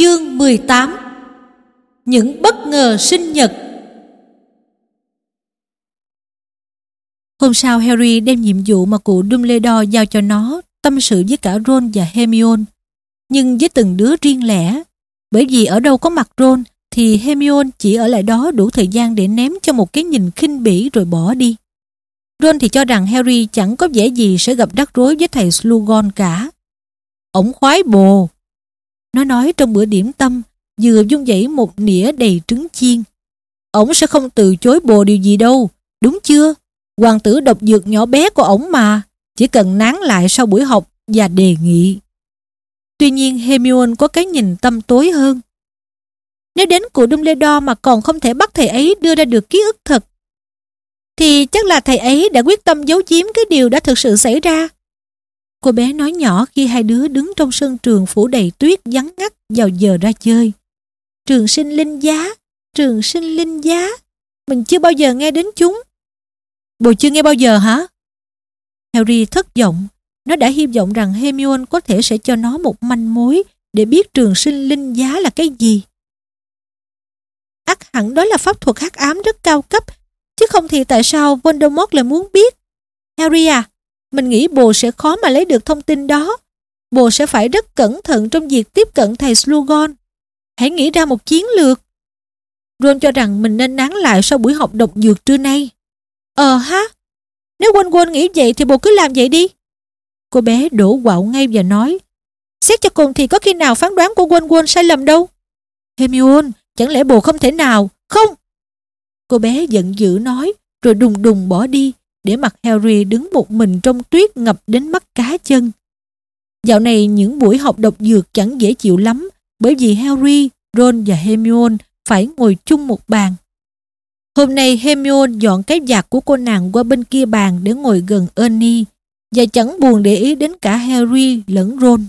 Chương 18 Những bất ngờ sinh nhật Hôm sau Harry đem nhiệm vụ mà cụ Dumbledore giao cho nó tâm sự với cả Ron và Hermione nhưng với từng đứa riêng lẻ, bởi vì ở đâu có mặt Ron thì Hermione chỉ ở lại đó đủ thời gian để ném cho một cái nhìn khinh bỉ rồi bỏ đi. Ron thì cho rằng Harry chẳng có vẻ gì sẽ gặp rắc rối với thầy Slughorn cả. Ổng khoái bồ. Nó nói trong bữa điểm tâm vừa dung dãy một nĩa đầy trứng chiên. Ổng sẽ không từ chối bồ điều gì đâu, đúng chưa? Hoàng tử độc dược nhỏ bé của ổng mà, chỉ cần nán lại sau buổi học và đề nghị. Tuy nhiên Hermione có cái nhìn tâm tối hơn. Nếu đến cụ Dumbledore mà còn không thể bắt thầy ấy đưa ra được ký ức thật, thì chắc là thầy ấy đã quyết tâm giấu giếm cái điều đã thực sự xảy ra. Cô bé nói nhỏ khi hai đứa đứng trong sân trường phủ đầy tuyết vắng ngắt vào giờ ra chơi. Trường sinh linh giá, trường sinh linh giá, mình chưa bao giờ nghe đến chúng. Bồ chưa nghe bao giờ hả? Harry thất vọng. Nó đã hy vọng rằng Hermione có thể sẽ cho nó một manh mối để biết trường sinh linh giá là cái gì. ắt hẳn đó là pháp thuật hắc ám rất cao cấp, chứ không thì tại sao Voldemort lại muốn biết? Harry à, mình nghĩ bồ sẽ khó mà lấy được thông tin đó. Bồ sẽ phải rất cẩn thận trong việc tiếp cận thầy Slughorn. Hãy nghĩ ra một chiến lược. Ron cho rằng mình nên nán lại sau buổi học độc dược trưa nay. Ờ ha, nếu quên quên nghĩ vậy thì bồ cứ làm vậy đi. Cô bé đổ quạo ngay và nói Xét cho cùng thì có khi nào phán đoán của quên quên sai lầm đâu. Hermione, chẳng lẽ bồ không thể nào? Không! Cô bé giận dữ nói rồi đùng đùng bỏ đi để mặt Harry đứng một mình trong tuyết ngập đến mắt cá chân. Dạo này những buổi học độc dược chẳng dễ chịu lắm bởi vì Harry, Ron và Hermione phải ngồi chung một bàn. Hôm nay Hermione dọn cái vạt của cô nàng qua bên kia bàn để ngồi gần Ernie và chẳng buồn để ý đến cả Harry lẫn Ron.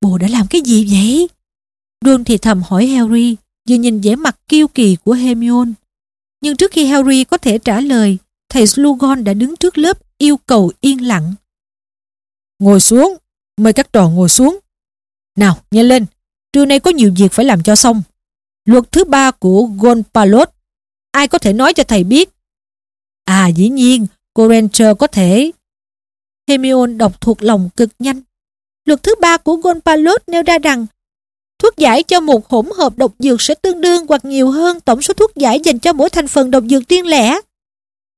Bồ đã làm cái gì vậy? Ron thì thầm hỏi Harry vừa nhìn vẻ mặt kiêu kỳ của Hermione. Nhưng trước khi Harry có thể trả lời thầy slugon đã đứng trước lớp yêu cầu yên lặng. Ngồi xuống, mời các trò ngồi xuống. Nào, nhanh lên, trưa nay có nhiều việc phải làm cho xong. Luật thứ ba của Gonpalot, ai có thể nói cho thầy biết? À dĩ nhiên, cô Ranger có thể. Hermione đọc thuộc lòng cực nhanh. Luật thứ ba của Gonpalot nêu ra rằng thuốc giải cho một hỗn hợp độc dược sẽ tương đương hoặc nhiều hơn tổng số thuốc giải dành cho mỗi thành phần độc dược riêng lẻ.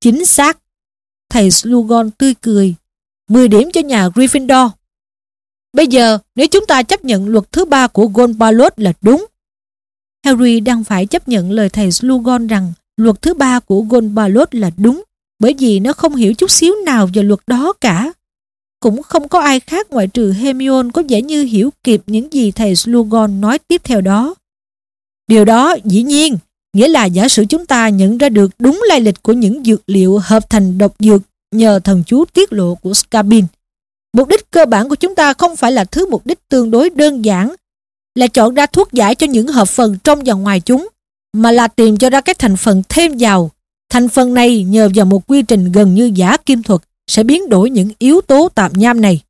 Chính xác. Thầy Slughorn tươi cười. 10 điểm cho nhà Gryffindor. Bây giờ, nếu chúng ta chấp nhận luật thứ ba của Gonpalot là đúng, Harry đang phải chấp nhận lời thầy Slughorn rằng luật thứ ba của Gonpalot là đúng bởi vì nó không hiểu chút xíu nào về luật đó cả. Cũng không có ai khác ngoại trừ Hermione có vẻ như hiểu kịp những gì thầy Slughorn nói tiếp theo đó. Điều đó dĩ nhiên Nghĩa là giả sử chúng ta nhận ra được đúng lai lịch của những dược liệu hợp thành độc dược nhờ thần chú tiết lộ của Scabin. Mục đích cơ bản của chúng ta không phải là thứ mục đích tương đối đơn giản là chọn ra thuốc giải cho những hợp phần trong và ngoài chúng mà là tìm cho ra các thành phần thêm vào. Thành phần này nhờ vào một quy trình gần như giả kim thuật sẽ biến đổi những yếu tố tạm nham này.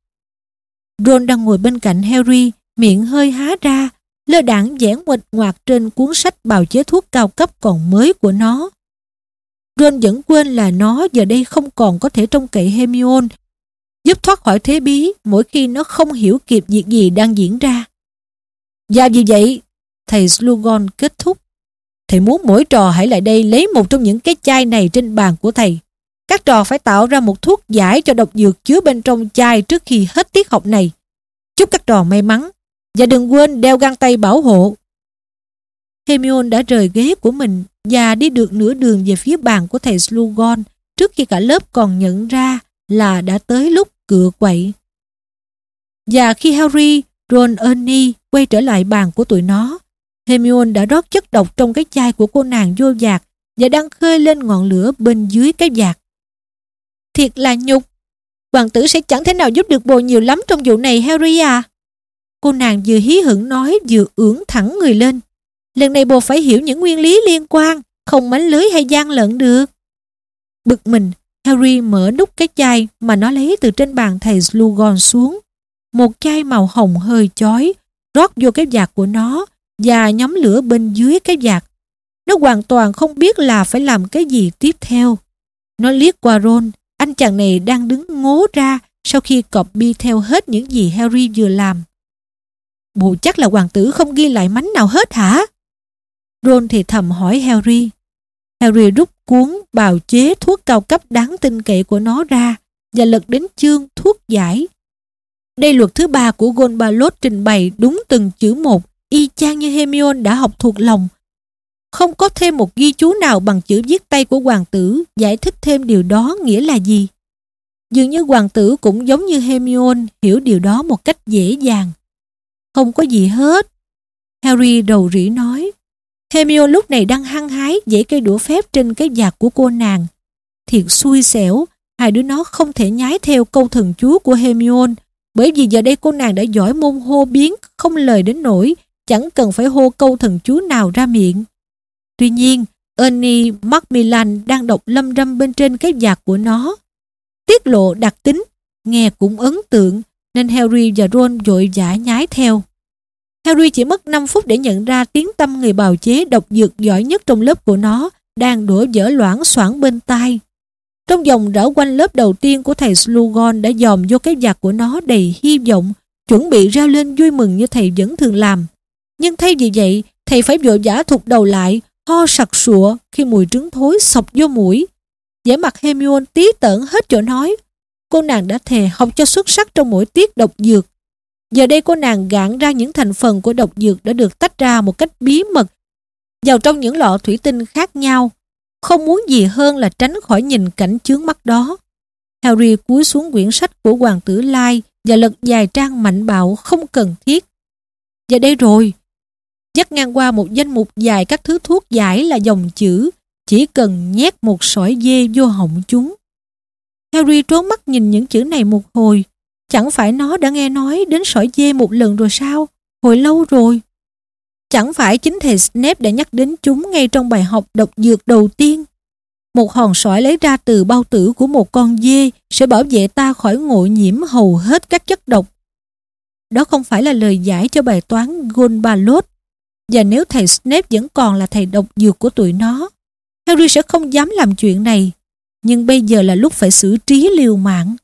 Ron đang ngồi bên cạnh Harry, miệng hơi há ra lơ đảng vẽ nguệch ngoạc trên cuốn sách bào chế thuốc cao cấp còn mới của nó. Ron vẫn quên là nó giờ đây không còn có thể trông cậy Hermione giúp thoát khỏi thế bí mỗi khi nó không hiểu kịp việc gì đang diễn ra. Và vì vậy, thầy Slughorn kết thúc. Thầy muốn mỗi trò hãy lại đây lấy một trong những cái chai này trên bàn của thầy. Các trò phải tạo ra một thuốc giải cho độc dược chứa bên trong chai trước khi hết tiết học này. Chúc các trò may mắn và đừng quên đeo găng tay bảo hộ. Hermione đã rời ghế của mình và đi được nửa đường về phía bàn của thầy Slughorn trước khi cả lớp còn nhận ra là đã tới lúc cựa quậy. Và khi Harry, Ron, Ernie quay trở lại bàn của tụi nó, Hermione đã rót chất độc trong cái chai của cô nàng vô giạc và đang khơi lên ngọn lửa bên dưới cái giạc. Thiệt là nhục. Hoàng tử sẽ chẳng thể nào giúp được bồ nhiều lắm trong vụ này Harry à. Cô nàng vừa hí hửng nói vừa ưỡn thẳng người lên. Lần này bồ phải hiểu những nguyên lý liên quan, không mánh lưới hay gian lận được. Bực mình, Harry mở nút cái chai mà nó lấy từ trên bàn thầy Slughorn xuống. Một chai màu hồng hơi chói, rót vô cái vạt của nó và nhóm lửa bên dưới cái vạt. Nó hoàn toàn không biết là phải làm cái gì tiếp theo. Nó liếc qua Ron, anh chàng này đang đứng ngố ra sau khi copy theo hết những gì Harry vừa làm. Bộ chắc là hoàng tử không ghi lại mánh nào hết hả? Ron thì thầm hỏi Harry. Harry rút cuốn bào chế thuốc cao cấp đáng tin cậy của nó ra và lật đến chương thuốc giải. Đây luật thứ ba của Gonbalot trình bày đúng từng chữ một, y chang như Hermione đã học thuộc lòng. Không có thêm một ghi chú nào bằng chữ viết tay của hoàng tử giải thích thêm điều đó nghĩa là gì. Dường như hoàng tử cũng giống như Hermione hiểu điều đó một cách dễ dàng. Không có gì hết. Harry đầu rỉ nói. Hermione lúc này đang hăng hái dãy cây đũa phép trên cái vạt của cô nàng. Thiệt xui xẻo, hai đứa nó không thể nhái theo câu thần chú của Hermione bởi vì giờ đây cô nàng đã giỏi môn hô biến không lời đến nổi, chẳng cần phải hô câu thần chú nào ra miệng. Tuy nhiên, Ernie Macmillan đang đọc lâm râm bên trên cái vạt của nó. Tiết lộ đặc tính, nghe cũng ấn tượng, nên Harry và Ron vội vã nhái theo. Harry chỉ mất 5 phút để nhận ra tiếng tâm người bào chế độc dược giỏi nhất trong lớp của nó đang đổ vỡ loãng xoảng bên tai. Trong vòng rảo quanh lớp đầu tiên của thầy Slughorn đã dòm vô cái giặc của nó đầy hy vọng, chuẩn bị reo lên vui mừng như thầy vẫn thường làm. Nhưng thay vì vậy, thầy phải vội vã thụt đầu lại, ho sặc sụa khi mùi trứng thối sọc vô mũi. vẻ mặt Hermione tí tởn hết chỗ nói. Cô nàng đã thề học cho xuất sắc trong mỗi tiết độc dược. Giờ đây cô nàng gạn ra những thành phần của độc dược đã được tách ra một cách bí mật vào trong những lọ thủy tinh khác nhau không muốn gì hơn là tránh khỏi nhìn cảnh chướng mắt đó. Harry cúi xuống quyển sách của Hoàng tử Lai và lật dài trang mạnh bạo không cần thiết. Và đây rồi, dắt ngang qua một danh mục dài các thứ thuốc giải là dòng chữ, chỉ cần nhét một sỏi dê vô họng chúng. Harry trốn mắt nhìn những chữ này một hồi, chẳng phải nó đã nghe nói đến sỏi dê một lần rồi sao? Hồi lâu rồi. Chẳng phải chính thầy Snape đã nhắc đến chúng ngay trong bài học độc dược đầu tiên. Một hòn sỏi lấy ra từ bao tử của một con dê sẽ bảo vệ ta khỏi ngộ nhiễm hầu hết các chất độc. Đó không phải là lời giải cho bài toán Gonbalot. Và nếu thầy Snape vẫn còn là thầy độc dược của tụi nó, Harry sẽ không dám làm chuyện này. Nhưng bây giờ là lúc phải xử trí liều mạng.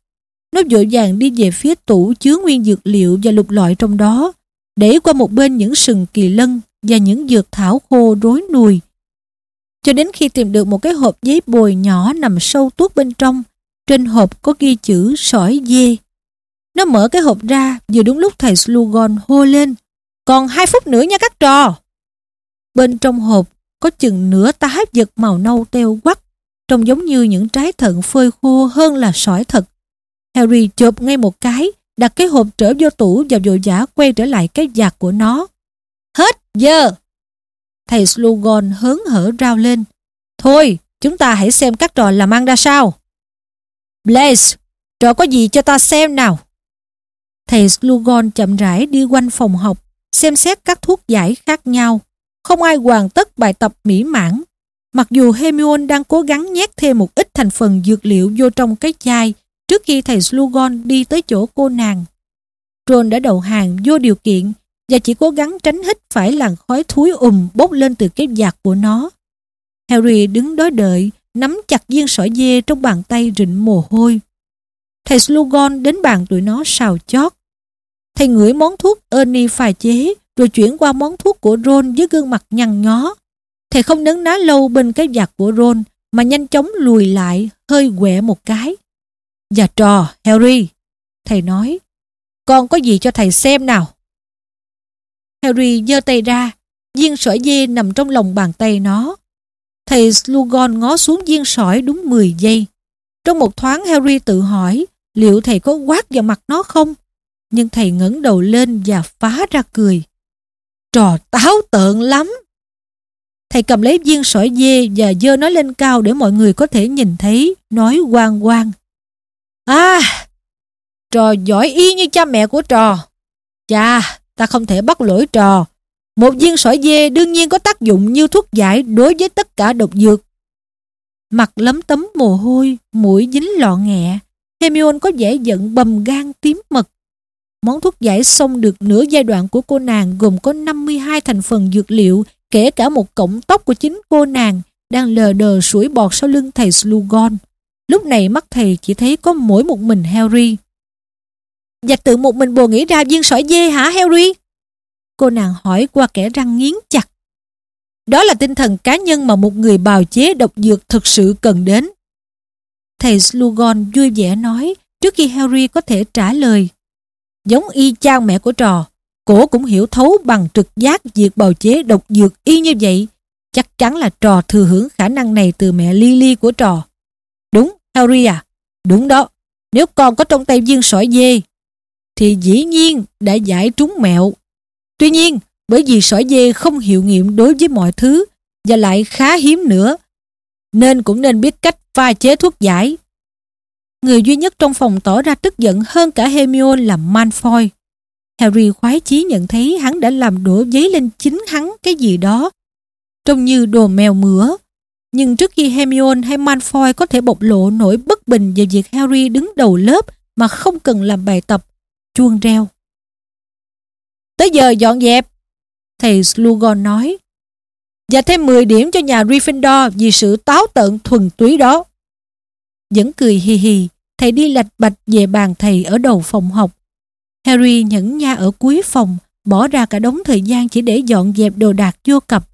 Nó vội vàng đi về phía tủ chứa nguyên dược liệu và lục lọi trong đó để qua một bên những sừng kỳ lân và những dược thảo khô rối nùi. Cho đến khi tìm được một cái hộp giấy bồi nhỏ nằm sâu tuốt bên trong, trên hộp có ghi chữ sỏi dê. Nó mở cái hộp ra vừa đúng lúc thầy Slugon hô lên. Còn hai phút nữa nha các trò. Bên trong hộp có chừng nửa tá vật màu nâu teo quắc, trông giống như những trái thận phơi khô hơn là sỏi thật. Harry chộp ngay một cái đặt cái hộp trở vô tủ và vội vã quay trở lại cái giạc của nó. Hết giờ! Thầy Slughorn hớn hở rao lên. Thôi, chúng ta hãy xem các trò làm ăn ra sao. Blaze, trò có gì cho ta xem nào? Thầy Slughorn chậm rãi đi quanh phòng học, xem xét các thuốc giải khác nhau. Không ai hoàn tất bài tập mỹ mãn. Mặc dù hemion đang cố gắng nhét thêm một ít thành phần dược liệu vô trong cái chai trước khi thầy slugon đi tới chỗ cô nàng. Ron đã đầu hàng vô điều kiện và chỉ cố gắng tránh hít phải làn khói thúi ùm bốc lên từ cái giạc của nó. Harry đứng đó đợi, nắm chặt viên sỏi dê trong bàn tay rịnh mồ hôi. Thầy slugon đến bàn tụi nó xào chót. Thầy ngửi món thuốc Ernie pha chế rồi chuyển qua món thuốc của Ron với gương mặt nhăn nhó. Thầy không nấn ná lâu bên cái giặc của Ron mà nhanh chóng lùi lại, hơi quẹ một cái. Và trò, Harry, thầy nói, con có gì cho thầy xem nào. Harry giơ tay ra, viên sỏi dê nằm trong lòng bàn tay nó. Thầy Slughorn ngó xuống viên sỏi đúng 10 giây. Trong một thoáng Harry tự hỏi liệu thầy có quát vào mặt nó không? Nhưng thầy ngẩng đầu lên và phá ra cười. Trò táo tợn lắm. Thầy cầm lấy viên sỏi dê và dơ nó lên cao để mọi người có thể nhìn thấy, nói quang quang. À, trò giỏi y như cha mẹ của trò. Chà, ta không thể bắt lỗi trò. Một viên sỏi dê đương nhiên có tác dụng như thuốc giải đối với tất cả độc dược. Mặt lấm tấm mồ hôi, mũi dính lọ nghẹ. Hermione có vẻ giận bầm gan tím mật. Món thuốc giải xong được nửa giai đoạn của cô nàng gồm có 52 thành phần dược liệu, kể cả một cọng tóc của chính cô nàng đang lờ đờ sủi bọt sau lưng thầy Slugon. Lúc này mắt thầy chỉ thấy có mỗi một mình Harry. Và tự một mình bồ nghĩ ra viên sỏi dê hả Harry? Cô nàng hỏi qua kẻ răng nghiến chặt. Đó là tinh thần cá nhân mà một người bào chế độc dược thực sự cần đến. Thầy Slugon vui vẻ nói trước khi Harry có thể trả lời. Giống y chang mẹ của trò, cổ cũng hiểu thấu bằng trực giác việc bào chế độc dược y như vậy. Chắc chắn là trò thừa hưởng khả năng này từ mẹ Lily của trò. Đúng, Harry à, đúng đó. Nếu con có trong tay viên sỏi dê, thì dĩ nhiên đã giải trúng mẹo. Tuy nhiên, bởi vì sỏi dê không hiệu nghiệm đối với mọi thứ và lại khá hiếm nữa, nên cũng nên biết cách pha chế thuốc giải. Người duy nhất trong phòng tỏ ra tức giận hơn cả Hermione là Malfoy. Harry khoái chí nhận thấy hắn đã làm đổ giấy lên chính hắn cái gì đó, trông như đồ mèo mửa. Nhưng trước khi Hermione hay Malfoy có thể bộc lộ nỗi bất bình về việc Harry đứng đầu lớp mà không cần làm bài tập, chuông reo. Tới giờ dọn dẹp, thầy Slughorn nói. Và thêm 10 điểm cho nhà Gryffindor vì sự táo tợn thuần túy đó. Vẫn cười hì hì, thầy đi lạch bạch về bàn thầy ở đầu phòng học. Harry nhẫn nha ở cuối phòng, bỏ ra cả đống thời gian chỉ để dọn dẹp đồ đạc vô cặp.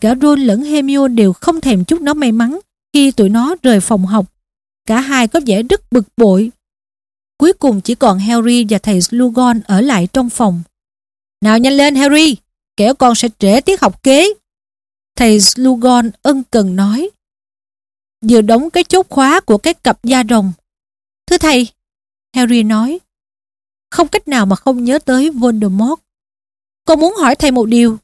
Cả Ron lẫn Hermione đều không thèm chút nó may mắn khi tụi nó rời phòng học. Cả hai có vẻ rất bực bội. Cuối cùng chỉ còn Harry và thầy Slughorn ở lại trong phòng. Nào nhanh lên Harry, kẻo con sẽ trễ tiết học kế. Thầy Slughorn ân cần nói. Vừa đóng cái chốt khóa của cái cặp da rồng. Thưa thầy, Harry nói. Không cách nào mà không nhớ tới Voldemort. Con muốn hỏi thầy một điều.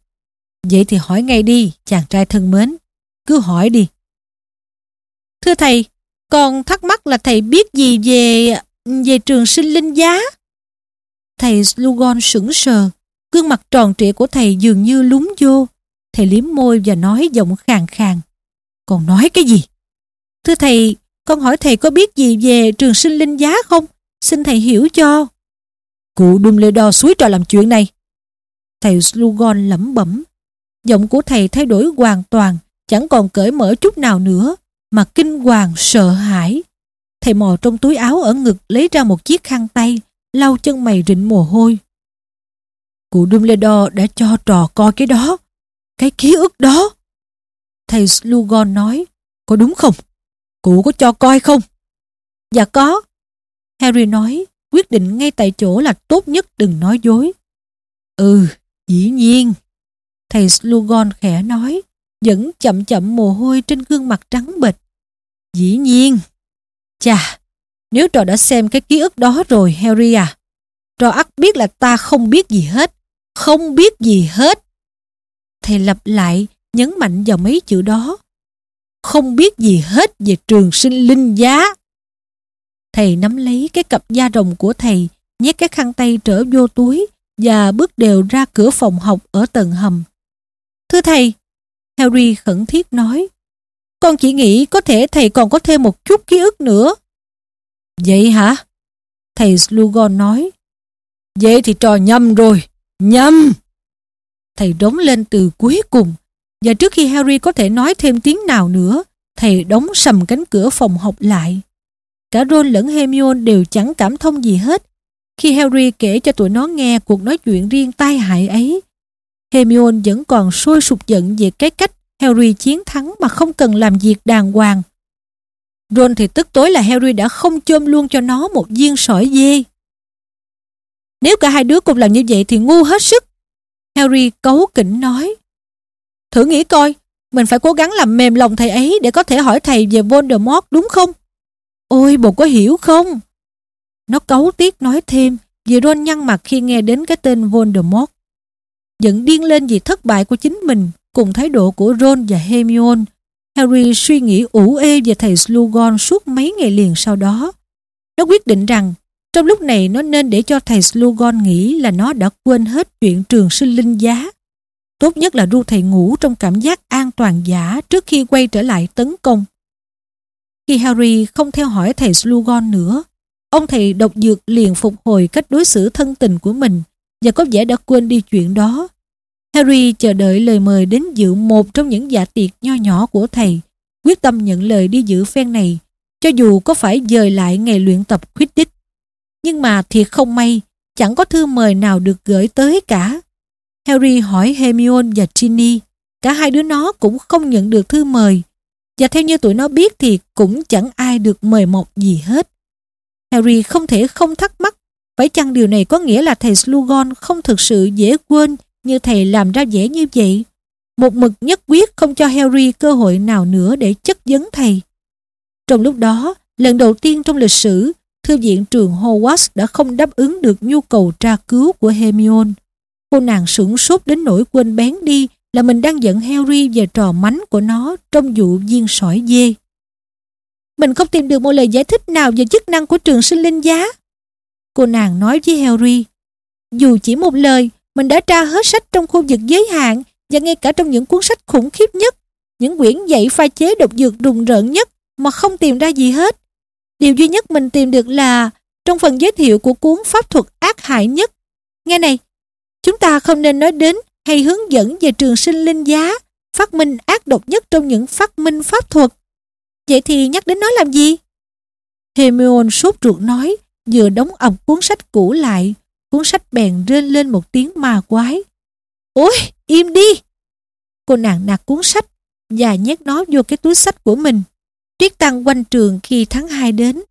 Vậy thì hỏi ngay đi, chàng trai thân mến. Cứ hỏi đi. Thưa thầy, con thắc mắc là thầy biết gì về về trường sinh linh giá? Thầy Slughorn sững sờ. Gương mặt tròn trịa của thầy dường như lúng vô. Thầy liếm môi và nói giọng khàn khàn. Còn nói cái gì? Thưa thầy, con hỏi thầy có biết gì về trường sinh linh giá không? Xin thầy hiểu cho. Cụ Dumbledore suối trò làm chuyện này. Thầy Slughorn lẩm bẩm. Giọng của thầy thay đổi hoàn toàn, chẳng còn cởi mở chút nào nữa, mà kinh hoàng sợ hãi. Thầy mò trong túi áo ở ngực lấy ra một chiếc khăn tay, lau chân mày rịn mồ hôi. Cụ Dumbledore đã cho trò coi cái đó, cái ký ức đó. Thầy Slughorn nói, có đúng không? Cụ có cho coi không? Dạ có. Harry nói, quyết định ngay tại chỗ là tốt nhất đừng nói dối. Ừ, dĩ nhiên. Thầy Slughorn khẽ nói, vẫn chậm chậm mồ hôi trên gương mặt trắng bệch. Dĩ nhiên. Chà, nếu trò đã xem cái ký ức đó rồi Harry à, trò ắt biết là ta không biết gì hết, không biết gì hết. Thầy lặp lại, nhấn mạnh vào mấy chữ đó. Không biết gì hết về trường sinh linh giá. Thầy nắm lấy cái cặp da rồng của thầy, nhét cái khăn tay trở vô túi và bước đều ra cửa phòng học ở tầng hầm. Thưa thầy, Harry khẩn thiết nói, con chỉ nghĩ có thể thầy còn có thêm một chút ký ức nữa. Vậy hả? Thầy Slughorn nói. Vậy thì trò nhầm rồi, nhầm. Thầy đóng lên từ cuối cùng và trước khi Harry có thể nói thêm tiếng nào nữa, thầy đóng sầm cánh cửa phòng học lại. Cả Ron lẫn Hermione đều chẳng cảm thông gì hết khi Harry kể cho tụi nó nghe cuộc nói chuyện riêng tai hại ấy. Hermione vẫn còn sôi sục giận về cái cách Harry chiến thắng mà không cần làm việc đàng hoàng. Ron thì tức tối là Harry đã không chôm luôn cho nó một viên sỏi dê. Nếu cả hai đứa cùng làm như vậy thì ngu hết sức. Harry cấu kỉnh nói. Thử nghĩ coi, mình phải cố gắng làm mềm lòng thầy ấy để có thể hỏi thầy về Voldemort đúng không? Ôi, bồ có hiểu không? Nó cấu tiếc nói thêm vì Ron nhăn mặt khi nghe đến cái tên Voldemort. Giận điên lên vì thất bại của chính mình cùng thái độ của Ron và Hermione. Harry suy nghĩ ủ ê về thầy Slughorn suốt mấy ngày liền sau đó. Nó quyết định rằng trong lúc này nó nên để cho thầy Slughorn nghĩ là nó đã quên hết chuyện trường sinh linh giá. Tốt nhất là ru thầy ngủ trong cảm giác an toàn giả trước khi quay trở lại tấn công. Khi Harry không theo hỏi thầy Slughorn nữa, ông thầy độc dược liền phục hồi cách đối xử thân tình của mình và có vẻ đã quên đi chuyện đó. Harry chờ đợi lời mời đến dự một trong những dạ tiệc nho nhỏ của thầy, quyết tâm nhận lời đi dự phen này, cho dù có phải dời lại ngày luyện tập Quidditch. Nhưng mà thiệt không may, chẳng có thư mời nào được gửi tới cả. Harry hỏi Hermione và Ginny, cả hai đứa nó cũng không nhận được thư mời, và theo như tụi nó biết thì cũng chẳng ai được mời mọc gì hết. Harry không thể không thắc mắc, phải chăng điều này có nghĩa là thầy Slughorn không thực sự dễ quên như thầy làm ra dễ như vậy? Một mực nhất quyết không cho Harry cơ hội nào nữa để chất vấn thầy. Trong lúc đó, lần đầu tiên trong lịch sử, thư viện trường Hogwarts đã không đáp ứng được nhu cầu tra cứu của Hermione. Cô nàng sửng sốt đến nỗi quên bén đi là mình đang giận Harry về trò mánh của nó trong vụ viên sỏi dê. Mình không tìm được một lời giải thích nào về chức năng của trường sinh linh giá. Cô nàng nói với Harry, dù chỉ một lời, mình đã tra hết sách trong khu vực giới hạn và ngay cả trong những cuốn sách khủng khiếp nhất, những quyển dạy pha chế độc dược rùng rợn nhất mà không tìm ra gì hết. Điều duy nhất mình tìm được là trong phần giới thiệu của cuốn pháp thuật ác hại nhất. Nghe này, chúng ta không nên nói đến hay hướng dẫn về trường sinh linh giá, phát minh ác độc nhất trong những phát minh pháp thuật. Vậy thì nhắc đến nó làm gì? Hermione sốt ruột nói, vừa đóng ập cuốn sách cũ lại, cuốn sách bèn rên lên một tiếng ma quái. Ôi, im đi! Cô nàng nạt cuốn sách và nhét nó vô cái túi sách của mình. Tuyết tăng quanh trường khi tháng 2 đến.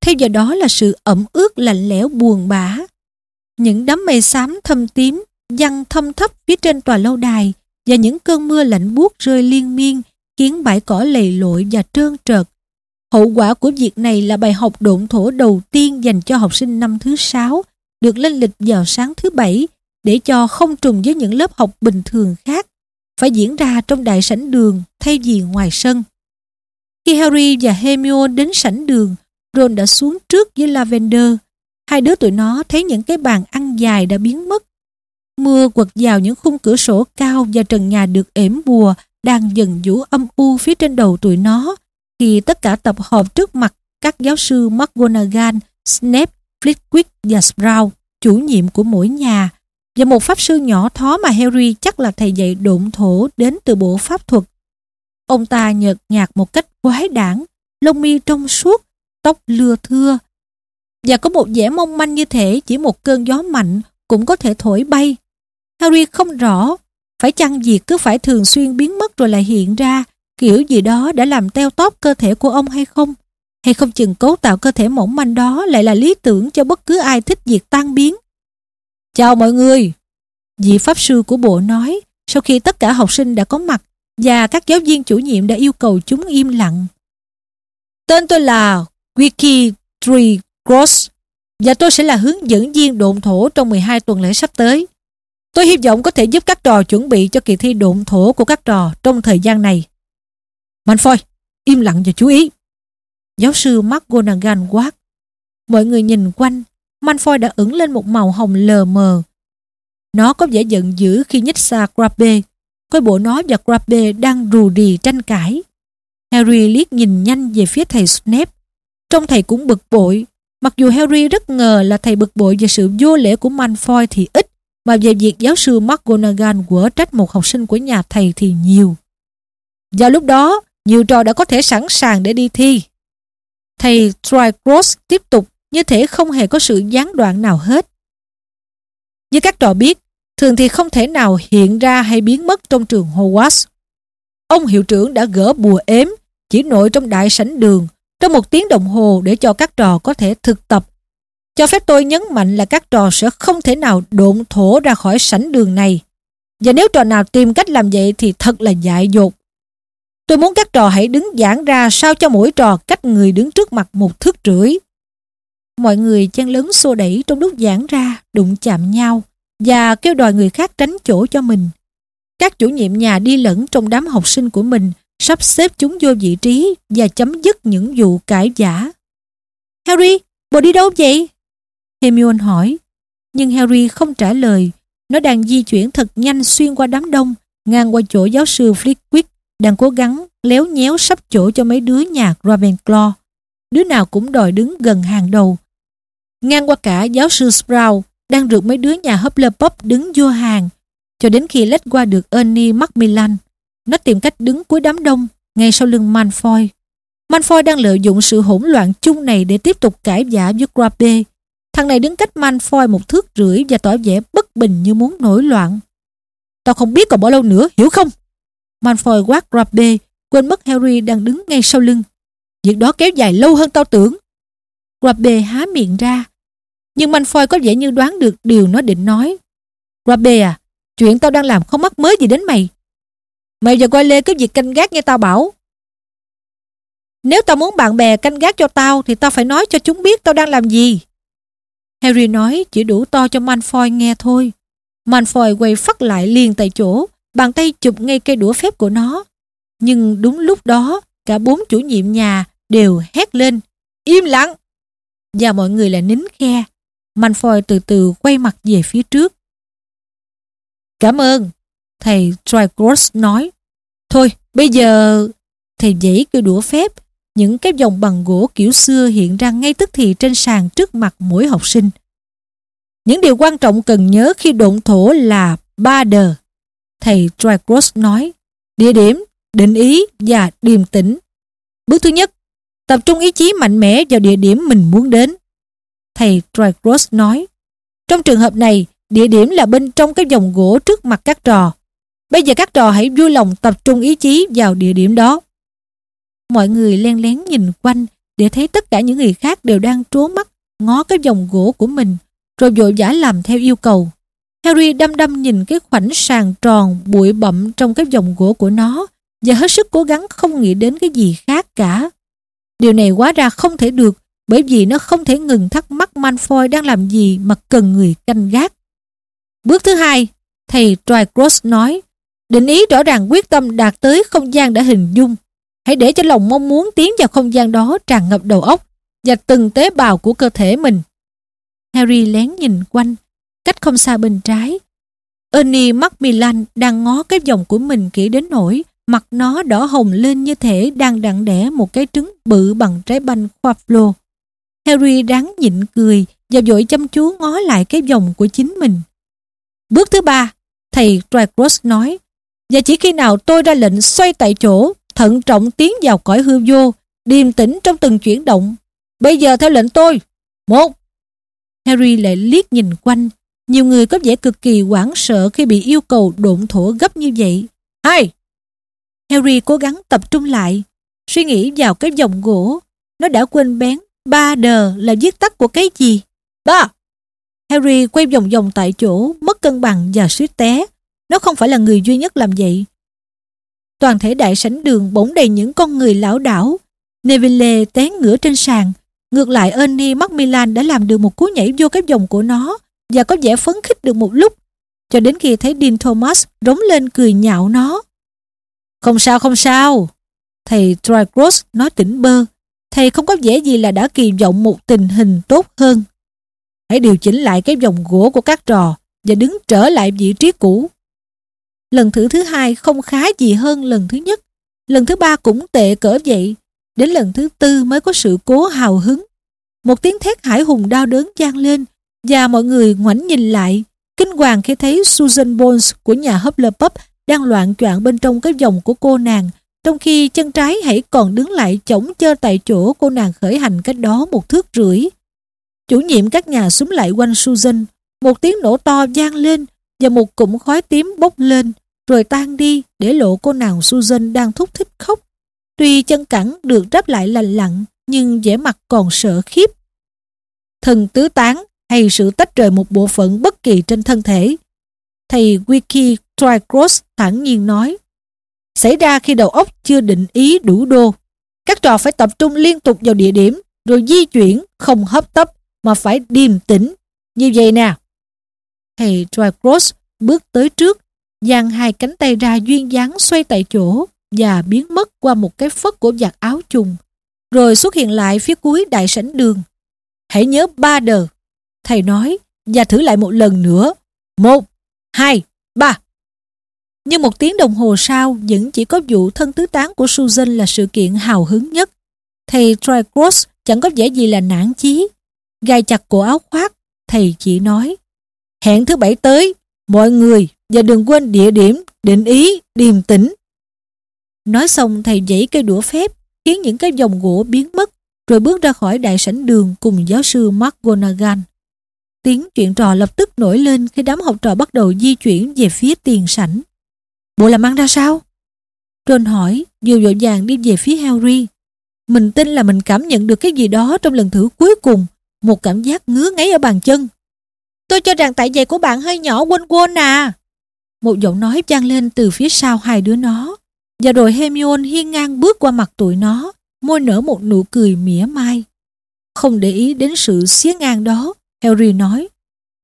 Theo giờ đó là sự ẩm ướt lạnh lẽo buồn bã. Những đám mây xám thâm tím văng thâm thấp phía trên tòa lâu đài và những cơn mưa lạnh buốt rơi liên miên khiến bãi cỏ lầy lội và trơn trợt. Hậu quả của việc này là bài học độn thổ đầu tiên dành cho học sinh năm thứ sáu được lên lịch vào sáng thứ bảy để cho không trùng với những lớp học bình thường khác phải diễn ra trong đại sảnh đường thay vì ngoài sân. Khi Harry và Hermione đến sảnh đường, Ron đã xuống trước với Lavender. Hai đứa tụi nó thấy những cái bàn ăn dài đã biến mất. Mưa quật vào những khung cửa sổ cao và trần nhà được ểm bùa đang dần vũ âm u phía trên đầu tụi nó khi tất cả tập hợp trước mặt các giáo sư McGonagall, Snape, Flitwick và Sprout, chủ nhiệm của mỗi nhà và một pháp sư nhỏ thó mà Harry chắc là thầy dạy độn thổ đến từ bộ pháp thuật. Ông ta nhợt nhạt một cách quái đản, lông mi trong suốt, tóc lưa thưa và có một vẻ mong manh như thể chỉ một cơn gió mạnh cũng có thể thổi bay. Harry không rõ phải chăng việc cứ phải thường xuyên biến mất rồi lại hiện ra, kiểu gì đó đã làm teo tóp cơ thể của ông hay không? Hay không chừng cấu tạo cơ thể mỏng manh đó lại là lý tưởng cho bất cứ ai thích việc tan biến? Chào mọi người! Vị pháp sư của bộ nói, sau khi tất cả học sinh đã có mặt và các giáo viên chủ nhiệm đã yêu cầu chúng im lặng. Tên tôi là Wiki Tree Cross và tôi sẽ là hướng dẫn viên độn thổ trong 12 tuần lễ sắp tới. Tôi hy vọng có thể giúp các trò chuẩn bị cho kỳ thi độn thổ của các trò trong thời gian này. manfoy im lặng và chú ý. Giáo sư McGonagall quát. Mọi người nhìn quanh, manfoy đã ửng lên một màu hồng lờ mờ. Nó có vẻ giận dữ khi nhích xa Crabbe. Coi bộ nó và Crabbe đang rù rì tranh cãi. Harry liếc nhìn nhanh về phía thầy Snape. Trong thầy cũng bực bội. Mặc dù Harry rất ngờ là thầy bực bội về sự vô lễ của manfoy thì ít, mà về việc giáo sư McGonagall quở trách một học sinh của nhà thầy thì nhiều. Vào lúc đó, nhiều trò đã có thể sẵn sàng để đi thi. Thầy Tricross tiếp tục như thể không hề có sự gián đoạn nào hết. Như các trò biết, thường thì không thể nào hiện ra hay biến mất trong trường Hogwarts. Ông hiệu trưởng đã gỡ bùa ếm chỉ nội trong đại sảnh đường trong một tiếng đồng hồ để cho các trò có thể thực tập. Cho phép tôi nhấn mạnh là các trò sẽ không thể nào độn thổ ra khỏi sảnh đường này. Và nếu trò nào tìm cách làm vậy thì thật là dại dột. Tôi muốn các trò hãy đứng giãn ra sao cho mỗi trò cách người đứng trước mặt một thước rưỡi. Mọi người chen lớn xô đẩy trong lúc giãn ra, đụng chạm nhau và kêu đòi người khác tránh chỗ cho mình. Các chủ nhiệm nhà đi lẫn trong đám học sinh của mình sắp xếp chúng vô vị trí và chấm dứt những vụ cãi giả. Harry, bộ đi đâu vậy? Hermione hỏi. Nhưng Harry không trả lời. Nó đang di chuyển thật nhanh xuyên qua đám đông, ngang qua chỗ giáo sư Flitwick đang cố gắng léo nhéo sắp chỗ cho mấy đứa nhà Ravenclaw. đứa nào cũng đòi đứng gần hàng đầu. Ngang qua cả giáo sư Sprout đang rượt mấy đứa nhà Hufflepuff đứng vô hàng cho đến khi lách qua được Ernie Macmillan. Nó tìm cách đứng cuối đám đông ngay sau lưng Malfoy. Malfoy đang lợi dụng sự hỗn loạn chung này để tiếp tục cãi giả với Grabe. Thằng này đứng cách manfoy một thước rưỡi và tỏ vẻ bất bình như muốn nổi loạn. Tao không biết còn bao lâu nữa, hiểu không? manfoy quát Grabe, quên mất Harry đang đứng ngay sau lưng. Việc đó kéo dài lâu hơn tao tưởng. Grabe há miệng ra. Nhưng manfoy có vẻ như đoán được điều nó định nói. Grabe à, chuyện tao đang làm không mắc mới gì đến mày. Mày và quay lê cứ việc canh gác nghe tao bảo. Nếu tao muốn bạn bè canh gác cho tao thì tao phải nói cho chúng biết tao đang làm gì. Harry nói chỉ đủ to cho Malfoy nghe thôi. Malfoy quay phát lại liền tại chỗ, bàn tay chụp ngay cây đũa phép của nó. Nhưng đúng lúc đó, cả bốn chủ nhiệm nhà đều hét lên, im lặng! Và mọi người lại nín khe. Malfoy từ từ quay mặt về phía trước. Cảm ơn, thầy Tricross nói. Thôi, bây giờ... Thầy dãy cây đũa phép, những cái vòng bằng gỗ kiểu xưa hiện ra ngay tức thì trên sàn trước mặt mỗi học sinh. Những điều quan trọng cần nhớ khi độn thổ là ba đờ. Thầy Tricross nói, địa điểm, định ý và điềm tĩnh. Bước thứ nhất, tập trung ý chí mạnh mẽ vào địa điểm mình muốn đến. Thầy Tricross nói, trong trường hợp này, địa điểm là bên trong cái vòng gỗ trước mặt các trò. Bây giờ các trò hãy vui lòng tập trung ý chí vào địa điểm đó. Mọi người len lén nhìn quanh để thấy tất cả những người khác đều đang trố mắt ngó cái vòng gỗ của mình rồi vội vã làm theo yêu cầu. Harry đăm đăm nhìn cái khoảnh sàn tròn bụi bặm trong cái vòng gỗ của nó và hết sức cố gắng không nghĩ đến cái gì khác cả. Điều này quá ra không thể được bởi vì nó không thể ngừng thắc mắc Malfoy đang làm gì mà cần người canh gác. Bước thứ hai, thầy Tricross nói, định ý rõ ràng quyết tâm đạt tới không gian đã hình dung. Hãy để cho lòng mong muốn tiến vào không gian đó tràn ngập đầu óc và từng tế bào của cơ thể mình. Harry lén nhìn quanh, cách không xa bên trái. Ernie Macmillan đang ngó cái vòng của mình kỹ đến nỗi mặt nó đỏ hồng lên như thể đang đặng đẻ một cái trứng bự bằng trái banh khoa flô. Harry đáng nhịn cười và vội chăm chú ngó lại cái vòng của chính mình. Bước thứ ba, thầy Tricross nói, và chỉ khi nào tôi ra lệnh xoay tại chỗ, thận trọng tiến vào cõi hư vô, điềm tĩnh trong từng chuyển động. Bây giờ theo lệnh tôi. Một. Harry lại liếc nhìn quanh. Nhiều người có vẻ cực kỳ hoảng sợ khi bị yêu cầu độn thổ gấp như vậy. Hai. Harry cố gắng tập trung lại, suy nghĩ vào cái vòng gỗ. Nó đã quên bén ba đờ là viết tắt của cái gì. Ba. Harry quay vòng vòng tại chỗ, mất cân bằng và suýt té. Nó không phải là người duy nhất làm vậy. Toàn thể đại sảnh đường bỗng đầy những con người lão đảo. Neville té ngửa trên sàn. Ngược lại Ernie Macmillan đã làm được một cú nhảy vô cái vòng của nó và có vẻ phấn khích được một lúc, cho đến khi thấy Dean Thomas rống lên cười nhạo nó. Không sao không sao. Thầy Tricross nói tỉnh bơ. Thầy không có vẻ gì là đã kỳ vọng một tình hình tốt hơn. Hãy điều chỉnh lại cái vòng gỗ của các trò và đứng trở lại vị trí cũ. Lần thử thứ hai không khá gì hơn lần thứ nhất. Lần thứ ba cũng tệ cỡ vậy. Đến lần thứ tư mới có sự cố hào hứng. Một tiếng thét hải hùng đau đớn vang lên, và mọi người ngoảnh nhìn lại. Kinh hoàng khi thấy Susan Bones của nhà Hufflepuff đang loạn choạng bên trong cái vòng của cô nàng, trong khi chân trái hãy còn đứng lại chống chơ tại chỗ cô nàng khởi hành cách đó một thước rưỡi. Chủ nhiệm các nhà súng lại quanh Susan. Một tiếng nổ to vang lên, và một cụm khói tím bốc lên rồi tan đi, để lộ cô nàng Susan đang thúc thích khóc. Tuy chân cẳng được ráp lại lành lặn, nhưng vẻ mặt còn sợ khiếp. Thần tứ tán hay sự tách rời một bộ phận bất kỳ trên thân thể. Thầy Wiki Tricross thẳng nhiên nói, xảy ra khi đầu óc chưa định ý đủ đô. Các trò phải tập trung liên tục vào địa điểm, rồi di chuyển không hấp tấp mà phải điềm tĩnh như vậy nè. Thầy Tricross bước tới trước giang hai cánh tay ra duyên dáng xoay tại chỗ và biến mất qua một cái phất của giặt áo trùng rồi xuất hiện lại phía cuối đại sảnh đường. Hãy nhớ ba đờ. Thầy nói và thử lại một lần nữa. Một, hai, ba. Nhưng một tiếng đồng hồ sau vẫn chỉ có vụ thân tứ tán của Susan là sự kiện hào hứng nhất. Thầy Tricross chẳng có vẻ gì là nản chí. Gai chặt cổ áo khoác, thầy chỉ nói. Hẹn thứ bảy tới, mọi người và đừng quên địa điểm, định ý, điềm tĩnh. Nói xong thầy dãy cây đũa phép, khiến những cái dòng gỗ biến mất, rồi bước ra khỏi đại sảnh đường cùng giáo sư McGonagall. Tiếng chuyện trò lập tức nổi lên khi đám học trò bắt đầu di chuyển về phía tiền sảnh. Bộ làm ăn ra sao? Ron hỏi, vừa vội vàng đi về phía Harry. Mình tin là mình cảm nhận được cái gì đó trong lần thử cuối cùng, một cảm giác ngứa ngáy ở bàn chân. Tôi cho rằng tại giày của bạn hơi nhỏ quên quên à. Một giọng nói vang lên từ phía sau hai đứa nó. Và rồi Hermione hiên ngang bước qua mặt tụi nó, môi nở một nụ cười mỉa mai. Không để ý đến sự xía ngang đó, Harry nói.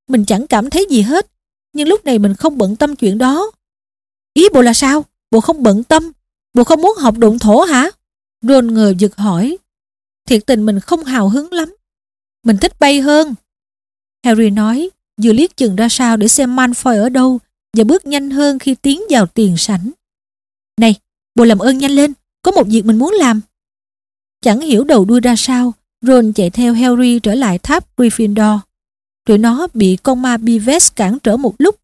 Mình chẳng cảm thấy gì hết, nhưng lúc này mình không bận tâm chuyện đó. Ý bộ là sao? Bộ không bận tâm? Bộ không muốn học đụng thổ hả? Ron ngờ giật hỏi. Thiệt tình mình không hào hứng lắm. Mình thích bay hơn. Harry nói, vừa liếc chừng ra sao để xem Malfoy ở đâu và bước nhanh hơn khi tiến vào tiền sảnh. Này, bộ làm ơn nhanh lên, có một việc mình muốn làm. Chẳng hiểu đầu đuôi ra sao, Ron chạy theo Harry trở lại tháp Gryffindor. Tụi nó bị con ma Beavis cản trở một lúc.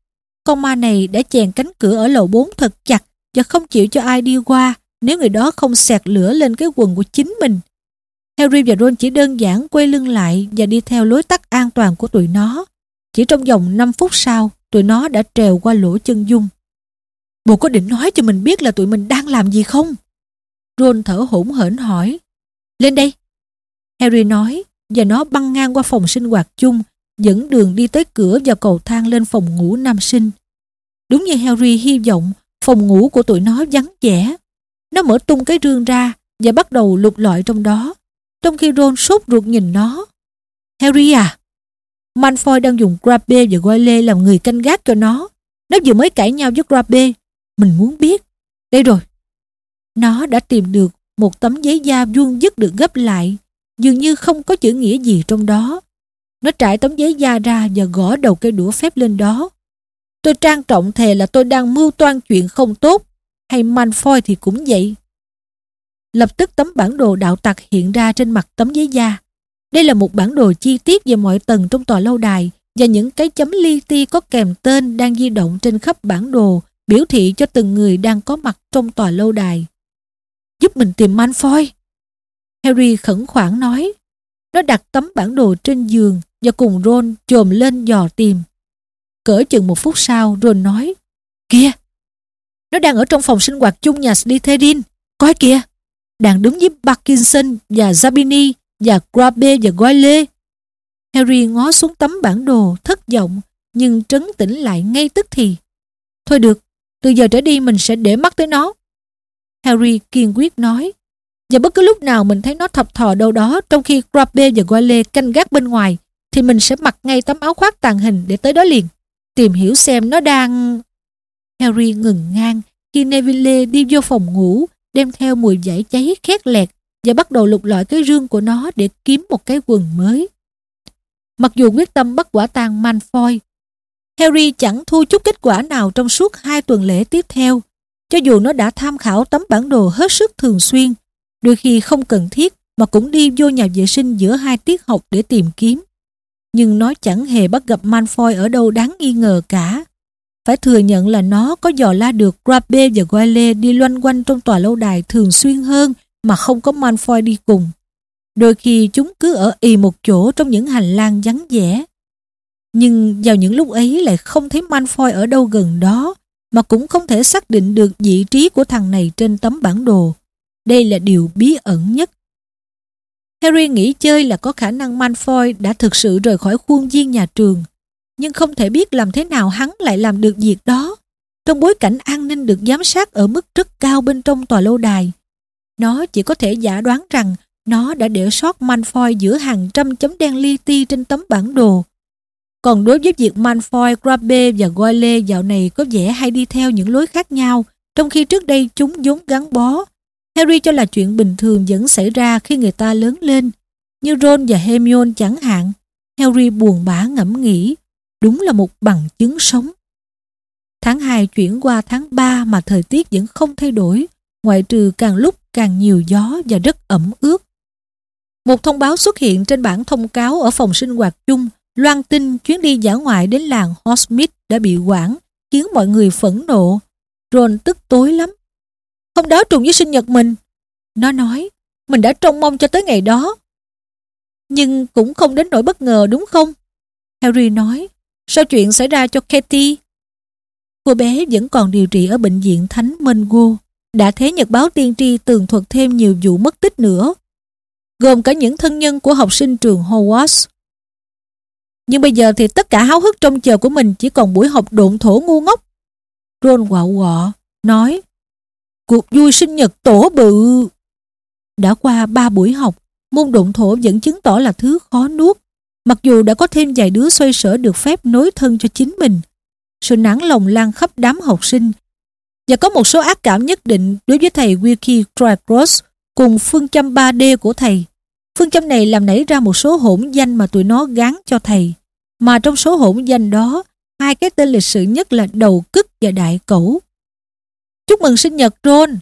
Con ma này đã chèn cánh cửa ở lầu 4 thật chặt và không chịu cho ai đi qua nếu người đó không xẹt lửa lên cái quần của chính mình. Harry và Ron chỉ đơn giản quay lưng lại và đi theo lối tắt an toàn của tụi nó. Chỉ trong vòng 5 phút sau, tụi nó đã trèo qua lỗ chân dung. Bộ có định nói cho mình biết là tụi mình đang làm gì không? Ron thở hổn hển hỏi. Lên đây. Harry nói và nó băng ngang qua phòng sinh hoạt chung dẫn đường đi tới cửa và cầu thang lên phòng ngủ nam sinh. Đúng như Harry hy vọng, phòng ngủ của tụi nó vắng vẻ. Nó mở tung cái rương ra và bắt đầu lục lọi trong đó, trong khi Ron sốt ruột nhìn nó. Harry à, Manfoy đang dùng Grabe và Goyle làm người canh gác cho nó. Nó vừa mới cãi nhau với Grabe. Mình muốn biết. Đây rồi. Nó đã tìm được một tấm giấy da vuông dứt được gấp lại, dường như không có chữ nghĩa gì trong đó. Nó trải tấm giấy da ra và gõ đầu cây đũa phép lên đó. Tôi trang trọng thề là tôi đang mưu toan chuyện không tốt, hay Manfoy thì cũng vậy. Lập tức tấm bản đồ đạo tặc hiện ra trên mặt tấm giấy da. Đây là một bản đồ chi tiết về mọi tầng trong tòa lâu đài và những cái chấm li ti có kèm tên đang di động trên khắp bản đồ biểu thị cho từng người đang có mặt trong tòa lâu đài. Giúp mình tìm Manfoy. Harry khẩn khoản nói. Nó đặt tấm bản đồ trên giường và cùng Ron chồm lên dò tìm. Cỡ chừng một phút sau, Ron nói Kìa! Nó đang ở trong phòng sinh hoạt chung nhà Slytherin. Coi kìa! Đang đứng với Parkinson và Zabini và Grabe và Goyle. Harry ngó xuống tấm bản đồ thất vọng nhưng trấn tĩnh lại ngay tức thì. Thôi được, từ giờ trở đi mình sẽ để mắt tới nó. Harry kiên quyết nói. Và bất cứ lúc nào mình thấy nó thập thò đâu đó trong khi Grabe và Goyle canh gác bên ngoài thì mình sẽ mặc ngay tấm áo khoác tàn hình để tới đó liền. Tìm hiểu xem nó đang... Harry ngừng ngang khi Neville đi vô phòng ngủ đem theo mùi giải cháy khét lẹt và bắt đầu lục lọi cái rương của nó để kiếm một cái quần mới. Mặc dù quyết tâm bắt quả tang Malfoy, Harry chẳng thu chút kết quả nào trong suốt hai tuần lễ tiếp theo, cho dù nó đã tham khảo tấm bản đồ hết sức thường xuyên, đôi khi không cần thiết mà cũng đi vô nhà vệ sinh giữa hai tiết học để tìm kiếm. Nhưng nó chẳng hề bắt gặp Malfoy ở đâu đáng nghi ngờ cả. Phải thừa nhận là nó có dò la được Grabe và Goyle đi loanh quanh trong tòa lâu đài thường xuyên hơn mà không có Malfoy đi cùng. Đôi khi chúng cứ ở y một chỗ trong những hành lang vắng vẻ. Nhưng vào những lúc ấy lại không thấy Malfoy ở đâu gần đó mà cũng không thể xác định được vị trí của thằng này trên tấm bản đồ. Đây là điều bí ẩn nhất. Harry nghĩ chơi là có khả năng Malfoy đã thực sự rời khỏi khuôn viên nhà trường, nhưng không thể biết làm thế nào hắn lại làm được việc đó. Trong bối cảnh an ninh được giám sát ở mức rất cao bên trong tòa lâu đài, nó chỉ có thể giả đoán rằng nó đã để sót Malfoy giữa hàng trăm chấm đen li ti trên tấm bản đồ. Còn đối với việc Malfoy, Grabbe và Goyle dạo này có vẻ hay đi theo những lối khác nhau, trong khi trước đây chúng vốn gắn bó. Harry cho là chuyện bình thường vẫn xảy ra khi người ta lớn lên, như Ron và Hermione chẳng hạn. Harry buồn bã ngẫm nghĩ, đúng là một bằng chứng sống. Tháng 2 chuyển qua tháng 3 mà thời tiết vẫn không thay đổi, ngoại trừ càng lúc càng nhiều gió và rất ẩm ướt. Một thông báo xuất hiện trên bảng thông cáo ở phòng sinh hoạt chung loan tin chuyến đi giả ngoại đến làng Hogsmeade đã bị quản khiến mọi người phẫn nộ. Ron tức tối lắm. Hôm đó trùng với sinh nhật mình. Nó nói, mình đã trông mong cho tới ngày đó. Nhưng cũng không đến nỗi bất ngờ đúng không? Harry nói, sao chuyện xảy ra cho Katie? Cô bé vẫn còn điều trị ở bệnh viện Thánh Mengo. Đã thế nhật báo tiên tri tường thuật thêm nhiều vụ mất tích nữa, gồm cả những thân nhân của học sinh trường Hogwarts. Nhưng bây giờ thì tất cả háo hức trông chờ của mình chỉ còn buổi học độn thổ ngu ngốc. Ron quạo quọ, nói Cuộc vui sinh nhật tổ bự. Đã qua ba buổi học, môn độn thổ vẫn chứng tỏ là thứ khó nuốt. Mặc dù đã có thêm vài đứa xoay sở được phép nối thân cho chính mình. Sự nản lòng lan khắp đám học sinh và có một số ác cảm nhất định đối với thầy Wilkie Cross cùng phương châm 3D của thầy. Phương châm này làm nảy ra một số hỗn danh mà tụi nó gán cho thầy. Mà trong số hỗn danh đó, hai cái tên lịch sử nhất là đầu cức và đại cẩu. Chúc mừng sinh nhật Ron!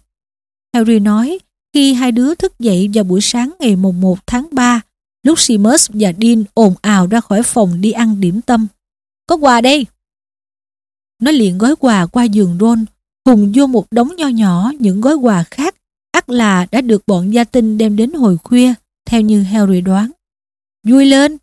Harry nói khi hai đứa thức dậy vào buổi sáng ngày mùng 1 tháng 3 lúc Seamus và Dean ồn ào ra khỏi phòng đi ăn điểm tâm. Có quà đây! Nó liền gói quà qua giường Ron hùng vô một đống nho nhỏ những gói quà khác, ắt là đã được bọn gia tinh đem đến hồi khuya, theo như Harry đoán. Vui lên!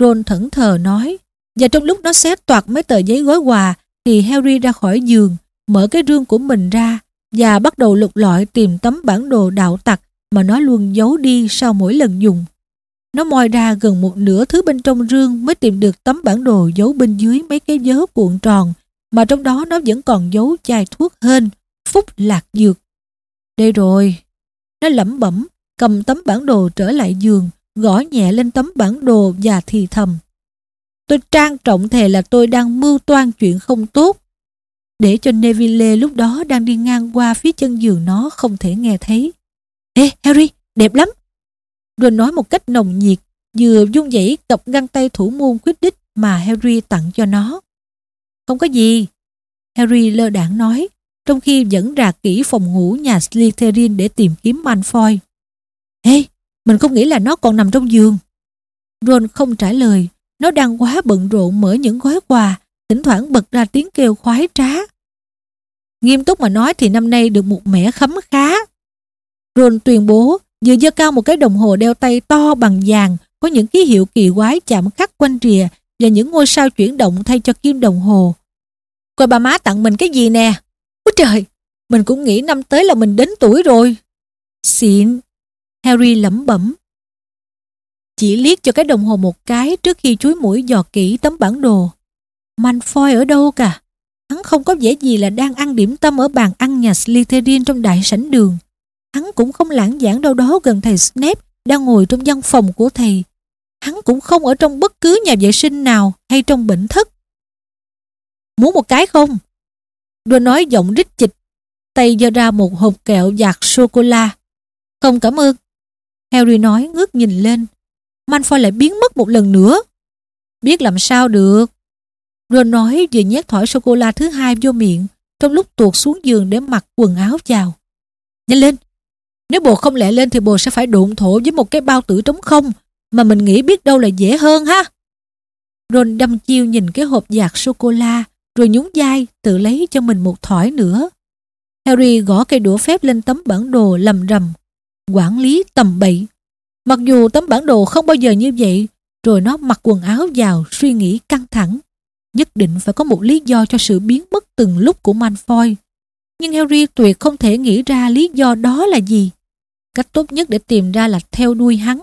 Ron thẫn thờ nói, và trong lúc nó xé toạc mấy tờ giấy gói quà, thì Harry ra khỏi giường, mở cái rương của mình ra, và bắt đầu lục lọi tìm tấm bản đồ đạo tặc mà nó luôn giấu đi sau mỗi lần dùng. Nó moi ra gần một nửa thứ bên trong rương mới tìm được tấm bản đồ giấu bên dưới mấy cái vớ cuộn tròn mà trong đó nó vẫn còn giấu chai thuốc hên, phúc lạc dược. Đây rồi, nó lẩm bẩm, cầm tấm bản đồ trở lại giường, gõ nhẹ lên tấm bản đồ và thì thầm. Tôi trang trọng thề là tôi đang mưu toan chuyện không tốt. Để cho Neville lúc đó đang đi ngang qua phía chân giường nó không thể nghe thấy. Ê, Harry, đẹp lắm. Rồi nói một cách nồng nhiệt, vừa dung dãy cặp găng tay thủ môn quyết đích mà Harry tặng cho nó. Không có gì. Harry lơ đảng nói, trong khi vẫn rà kỹ phòng ngủ nhà Slytherin để tìm kiếm Malfoy. Ê, mình không nghĩ là nó còn nằm trong giường. Ron không trả lời, nó đang quá bận rộn mở những gói quà, thỉnh thoảng bật ra tiếng kêu khoái trá. Nghiêm túc mà nói thì năm nay được một mẻ khấm khá. Ron tuyên bố vừa dơ cao một cái đồng hồ đeo tay to bằng vàng có những ký hiệu kỳ quái chạm khắc quanh rìa và những ngôi sao chuyển động thay cho kim đồng hồ. Coi bà má tặng mình cái gì nè. Ôi trời, mình cũng nghĩ năm tới là mình đến tuổi rồi. Xịn. Harry lẩm bẩm. Chỉ liếc cho cái đồng hồ một cái trước khi chuối mũi dò kỹ tấm bản đồ. Malfoy ở đâu cả? Hắn không có vẻ gì là đang ăn điểm tâm ở bàn ăn nhà Slytherin trong đại sảnh đường. Hắn cũng không lãng giảng đâu đó gần thầy Snape đang ngồi trong văn phòng của thầy hắn cũng không ở trong bất cứ nhà vệ sinh nào hay trong bệnh thất. Muốn một cái không? Đôi nói giọng rít chịch, tay giơ ra một hộp kẹo dạt sô-cô-la. Không cảm ơn. Harry nói ngước nhìn lên. Malfoy lại biến mất một lần nữa. Biết làm sao được. Ron nói vừa nhét thỏi sô-cô-la thứ hai vô miệng trong lúc tuột xuống giường để mặc quần áo vào. Nhanh lên. Nếu bồ không lẹ lên thì bồ sẽ phải đụng thổ với một cái bao tử trống không mà mình nghĩ biết đâu là dễ hơn ha. Ron đâm chiêu nhìn cái hộp giạc sô-cô-la rồi nhún vai tự lấy cho mình một thỏi nữa. Harry gõ cây đũa phép lên tấm bản đồ lầm rầm. Quản lý tầm bậy. Mặc dù tấm bản đồ không bao giờ như vậy, rồi nó mặc quần áo vào suy nghĩ căng thẳng. Nhất định phải có một lý do cho sự biến mất từng lúc của Malfoy. Nhưng Harry tuyệt không thể nghĩ ra lý do đó là gì. Cách tốt nhất để tìm ra là theo đuôi hắn.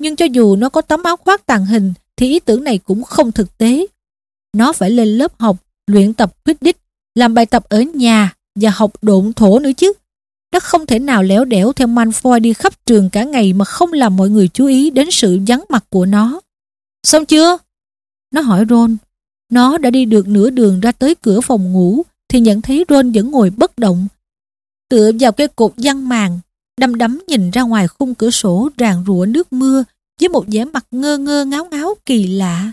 Nhưng cho dù nó có tấm áo khoác tàng hình thì ý tưởng này cũng không thực tế. Nó phải lên lớp học, luyện tập Quidditch, làm bài tập ở nhà và học độn thổ nữa chứ. Nó không thể nào léo đẻo theo Manfoy đi khắp trường cả ngày mà không làm mọi người chú ý đến sự vắng mặt của nó. Xong chưa? Nó hỏi Ron. Nó đã đi được nửa đường ra tới cửa phòng ngủ thì nhận thấy Ron vẫn ngồi bất động. Tựa vào cái cột văn màn đăm đắm nhìn ra ngoài khung cửa sổ ràng rụa nước mưa với một vẻ mặt ngơ ngơ ngáo ngáo kỳ lạ.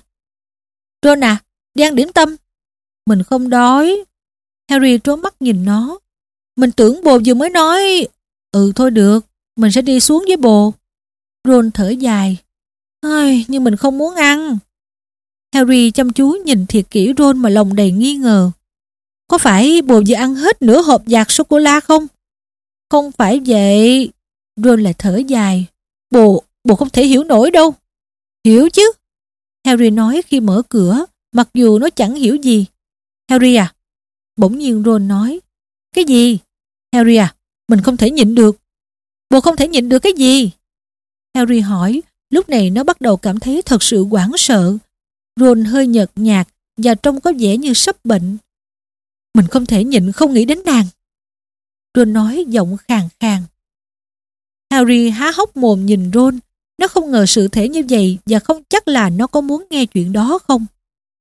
Ron à, đi ăn điểm tâm. Mình không đói. Harry trốn mắt nhìn nó. Mình tưởng bồ vừa mới nói... Ừ thôi được, mình sẽ đi xuống với bồ. Ron thở dài. Ai, nhưng mình không muốn ăn. Harry chăm chú nhìn thiệt kỹ Ron mà lòng đầy nghi ngờ. Có phải bồ vừa ăn hết nửa hộp giạc sô-cô-la không? Không phải vậy. Ron lại thở dài. Bồ, bồ không thể hiểu nổi đâu. Hiểu chứ. Harry nói khi mở cửa, mặc dù nó chẳng hiểu gì. Harry à? Bỗng nhiên Ron nói. Cái gì? Harry à, mình không thể nhịn được. Bồ không thể nhịn được cái gì? Harry hỏi, lúc này nó bắt đầu cảm thấy thật sự hoảng sợ. Ron hơi nhợt nhạt và trông có vẻ như sắp bệnh. Mình không thể nhịn không nghĩ đến nàng. Ron nói giọng khàn khàn. Harry há hốc mồm nhìn Ron. Nó không ngờ sự thể như vậy và không chắc là nó có muốn nghe chuyện đó không.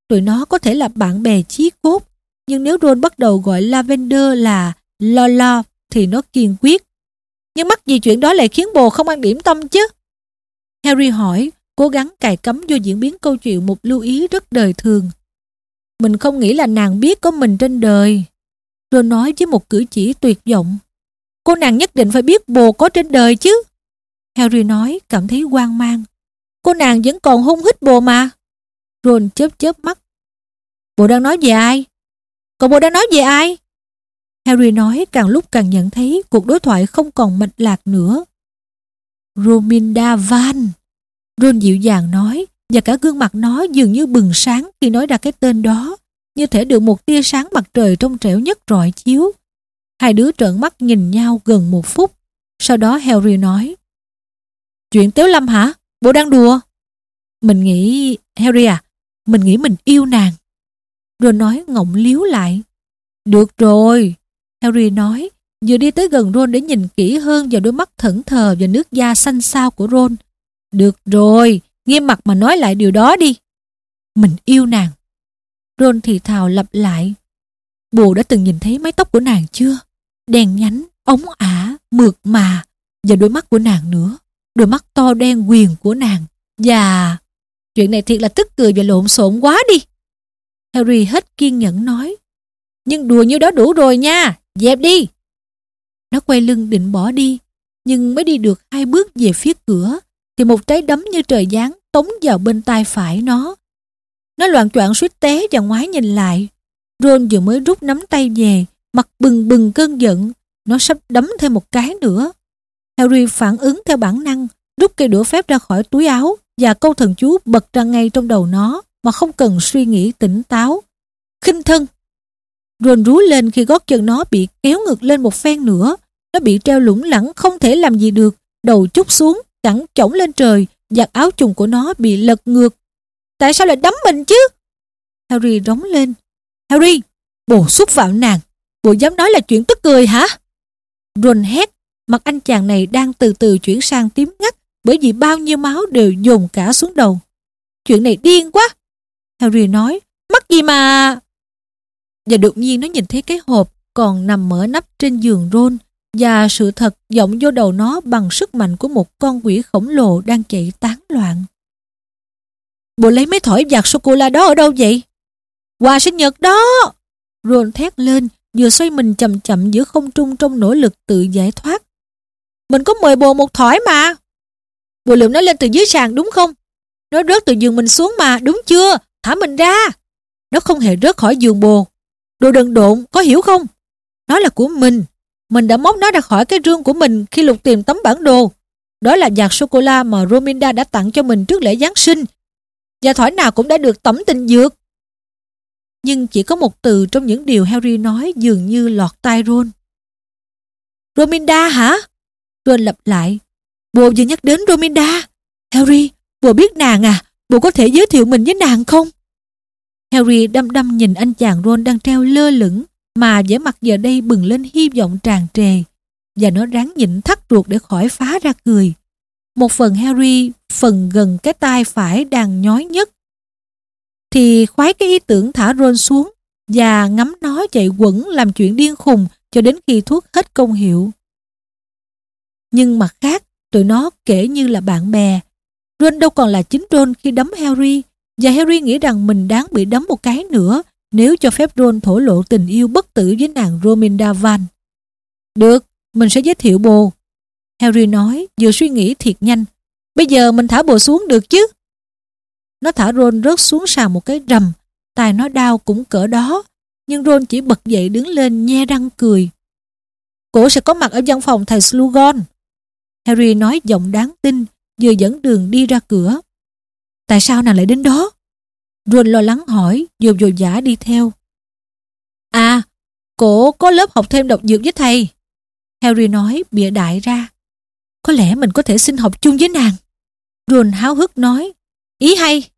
Tụi nó có thể là bạn bè chí cốt. Nhưng nếu Ron bắt đầu gọi Lavender là Lola thì nó kiên quyết. Nhưng mắc gì chuyện đó lại khiến bồ không ăn điểm tâm chứ? Harry hỏi, cố gắng cài cắm vô diễn biến câu chuyện một lưu ý rất đời thường. Mình không nghĩ là nàng biết có mình trên đời. Rồi nói với một cử chỉ tuyệt vọng. Cô nàng nhất định phải biết bồ có trên đời chứ. Harry nói, cảm thấy hoang mang. Cô nàng vẫn còn hung hít bồ mà. Ron chớp chớp mắt. Bồ đang nói về ai? Còn bồ đang nói về ai? Harry nói, càng lúc càng nhận thấy cuộc đối thoại không còn mạch lạc nữa. Rominda Van. Ron dịu dàng nói, và cả gương mặt nó dường như bừng sáng khi nói ra cái tên đó như thể được một tia sáng mặt trời trong trẻo nhất rọi chiếu. Hai đứa trợn mắt nhìn nhau gần một phút. Sau đó Harry nói Chuyện Tiếu Lâm hả? Bố đang đùa. Mình nghĩ... Harry à, mình nghĩ mình yêu nàng. rồi nói ngọng liếu lại. Được rồi, Harry nói, vừa đi tới gần Ron để nhìn kỹ hơn vào đôi mắt thẫn thờ và nước da xanh xao của Ron. Được rồi, nghiêm mặt mà nói lại điều đó đi. Mình yêu nàng. Ron thì thào lặp lại. Bồ đã từng nhìn thấy mái tóc của nàng chưa? Đen nhánh, ống ả, mượt mà và đôi mắt của nàng nữa. Đôi mắt to đen quyền của nàng. Và... Chuyện này thiệt là tức cười và lộn xộn quá đi. Harry hết kiên nhẫn nói. Nhưng đùa như đó đủ rồi nha, dẹp đi. Nó quay lưng định bỏ đi, nhưng mới đi được hai bước về phía cửa, thì một trái đấm như trời giáng tống vào bên tay phải nó. Nó loạn choạng suýt té và ngoái nhìn lại. Ron vừa mới rút nắm tay về, mặt bừng bừng cơn giận, nó sắp đấm thêm một cái nữa. Harry phản ứng theo bản năng, rút cây đũa phép ra khỏi túi áo và câu thần chú bật ra ngay trong đầu nó mà không cần suy nghĩ tỉnh táo. khinh thân Ron rú lên khi gót chân nó bị kéo ngược lên một phen nữa. Nó bị treo lủng lẳng không thể làm gì được. Đầu chút xuống, cẳng chổng lên trời. Giặt áo trùng của nó bị lật ngược. Tại sao lại đấm mình chứ? Harry rống lên. Harry, bồ xúc phạm nàng. Bồ dám nói là chuyện tức cười hả? Ron hét. Mặt anh chàng này đang từ từ chuyển sang tím ngắt bởi vì bao nhiêu máu đều dồn cả xuống đầu. Chuyện này điên quá. Harry nói, mắc gì mà... Và đột nhiên nó nhìn thấy cái hộp còn nằm mở nắp trên giường Ron và sự thật giọng vô đầu nó bằng sức mạnh của một con quỷ khổng lồ đang chạy tán loạn. Bộ lấy mấy thỏi giặt sô-cô-la đó ở đâu vậy? Quà sinh nhật đó! Ron thét lên, vừa xoay mình chậm chậm giữa không trung trong nỗ lực tự giải thoát. Mình có mời bồ một thỏi mà. Bồ lượm nó lên từ dưới sàn đúng không? Nó rớt từ giường mình xuống mà, đúng chưa? Thả mình ra. Nó không hề rớt khỏi giường bồ. Đồ đần độn, có hiểu không? Nó là của mình. Mình đã móc nó ra khỏi cái rương của mình khi lục tìm tấm bản đồ. Đó là giạc sô-cô-la mà Rominda đã tặng cho mình trước lễ Giáng sinh. Và thỏi nào cũng đã được tẩm tình dược. Nhưng chỉ có một từ trong những điều Harry nói dường như lọt tai Ron. Rominda hả? Ron lặp lại. Bồ vừa nhắc đến Rominda. Harry, bồ biết nàng à? Bồ có thể giới thiệu mình với nàng không? Harry đăm đăm nhìn anh chàng Ron đang treo lơ lửng mà vẻ mặt giờ đây bừng lên hy vọng tràn trề và nó ráng nhịn thắt ruột để khỏi phá ra cười. Một phần Harry phần gần cái tai phải đang nhói nhất thì khoái cái ý tưởng thả Ron xuống và ngắm nó chạy quẩn làm chuyện điên khùng cho đến khi thuốc hết công hiệu. Nhưng mặt khác, tụi nó kể như là bạn bè. Ron đâu còn là chính Ron khi đấm Harry và Harry nghĩ rằng mình đáng bị đấm một cái nữa nếu cho phép Ron thổ lộ tình yêu bất tử với nàng Rominda Van. Được, mình sẽ giới thiệu bồ. Harry nói, vừa suy nghĩ thiệt nhanh. Bây giờ mình thả bồ xuống được chứ? Nó thả Ron rớt xuống sàn một cái rầm. Tài nó đau cũng cỡ đó. Nhưng Ron chỉ bật dậy đứng lên nhe răng cười. Cổ sẽ có mặt ở văn phòng thầy Slughorn. Harry nói giọng đáng tin, vừa dẫn đường đi ra cửa. Tại sao nàng lại đến đó? Ron lo lắng hỏi, vừa vội vã đi theo. À, cổ có lớp học thêm độc dược với thầy. Harry nói bịa đại ra. Có lẽ mình có thể xin học chung với nàng. Ron háo hức nói. Ý hay.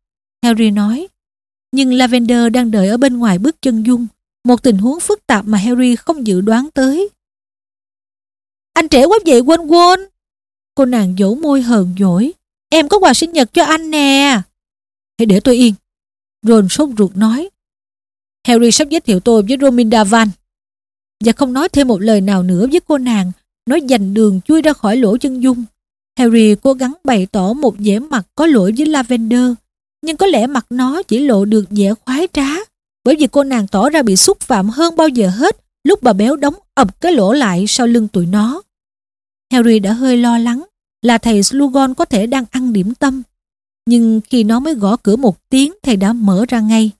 Harry nói. Nhưng Lavender đang đợi ở bên ngoài bước chân dung. Một tình huống phức tạp mà Harry không dự đoán tới. Anh trẻ quá vậy quên quên. Cô nàng dỗ môi hờn dỗi. Em có quà sinh nhật cho anh nè. Hãy để tôi yên. Ron sốt ruột nói. Harry sắp giới thiệu tôi với Rominda Van. Và không nói thêm một lời nào nữa với cô nàng, nó dành đường chui ra khỏi lỗ chân dung. Harry cố gắng bày tỏ một vẻ mặt có lỗi với Lavender, nhưng có lẽ mặt nó chỉ lộ được vẻ khoái trá, bởi vì cô nàng tỏ ra bị xúc phạm hơn bao giờ hết lúc bà béo đóng ập cái lỗ lại sau lưng tụi nó. Harry đã hơi lo lắng là thầy Slughorn có thể đang ăn điểm tâm. Nhưng khi nó mới gõ cửa một tiếng thầy đã mở ra ngay.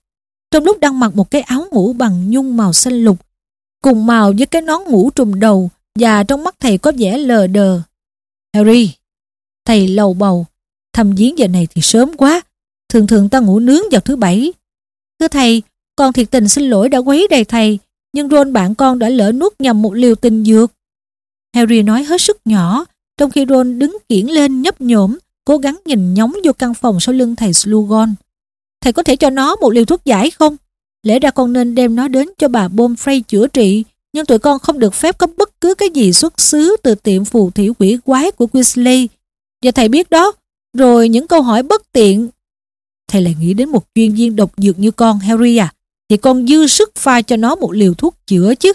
Trong lúc đang mặc một cái áo ngủ bằng nhung màu xanh lục, cùng màu với cái nón ngủ trùm đầu và trong mắt thầy có vẻ lờ đờ. Harry, thầy lầu bầu, thăm viếng giờ này thì sớm quá, thường thường ta ngủ nướng vào thứ bảy. Thưa thầy, con thiệt tình xin lỗi đã quấy đầy thầy, nhưng Ron bạn con đã lỡ nuốt nhầm một liều tình dược. Harry nói hết sức nhỏ, trong khi Ron đứng kiển lên nhấp nhổm, cố gắng nhìn nhóng vô căn phòng sau lưng thầy Slughorn. Thầy có thể cho nó một liều thuốc giải không? Lẽ ra con nên đem nó đến cho bà Bomfrey chữa trị, nhưng tụi con không được phép có bất cứ cái gì xuất xứ từ tiệm phù thủy quỷ quái của Weasley. Và thầy biết đó, rồi những câu hỏi bất tiện. Thầy lại nghĩ đến một chuyên viên độc dược như con Harry à, thì con dư sức pha cho nó một liều thuốc chữa chứ.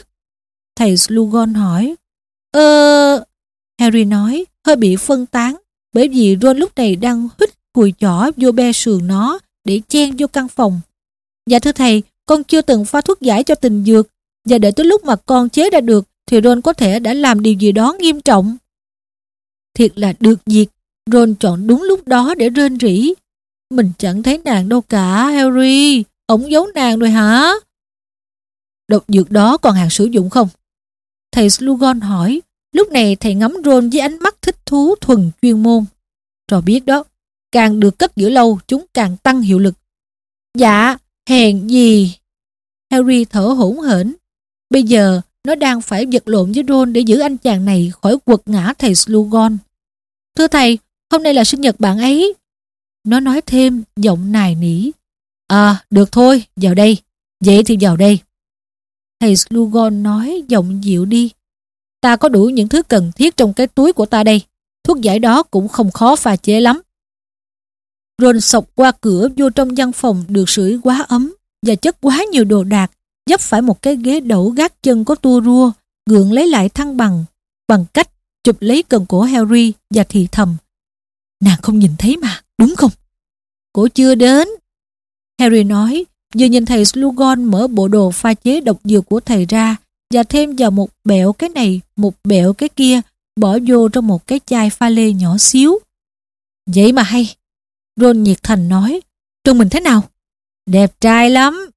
Thầy Slughorn hỏi, Ờ... Harry nói, hơi bị phân tán, bởi vì Ron lúc này đang hít cùi chỏ vô be sườn nó để chen vô căn phòng. Dạ thưa thầy, con chưa từng pha thuốc giải cho tình dược, và đợi tới lúc mà con chế ra được thì Ron có thể đã làm điều gì đó nghiêm trọng. Thiệt là được việc, Ron chọn đúng lúc đó để rên rỉ. Mình chẳng thấy nàng đâu cả, Harry. Ổng giấu nàng rồi hả? Độc dược đó còn hàng sử dụng không? Thầy Slughorn hỏi. Lúc này thầy ngắm Ron với ánh mắt thích thú thuần chuyên môn. Trò biết đó, càng được cất giữ lâu chúng càng tăng hiệu lực. Dạ, hèn gì? Harry thở hổn hển. Bây giờ nó đang phải vật lộn với Ron để giữ anh chàng này khỏi quật ngã thầy Slughorn. Thưa thầy, hôm nay là sinh nhật bạn ấy. Nó nói thêm giọng nài nỉ. À, được thôi, vào đây. Vậy thì vào đây. Thầy Slughorn nói giọng dịu đi. Ta có đủ những thứ cần thiết trong cái túi của ta đây. Thuốc giải đó cũng không khó pha chế lắm. Ron sọc qua cửa vô trong văn phòng được sưởi quá ấm và chất quá nhiều đồ đạc, dấp phải một cái ghế đẩu gác chân có tua rua, gượng lấy lại thăng bằng, bằng cách chụp lấy cần cổ Harry và thì thầm. Nàng không nhìn thấy mà, đúng không? Cổ chưa đến. Harry nói, vừa nhìn thầy Slughorn mở bộ đồ pha chế độc dược của thầy ra và thêm vào một bẹo cái này, một bẹo cái kia, bỏ vô trong một cái chai pha lê nhỏ xíu. Vậy mà hay. Ron nhiệt thành nói, trông mình thế nào? Đẹp trai lắm.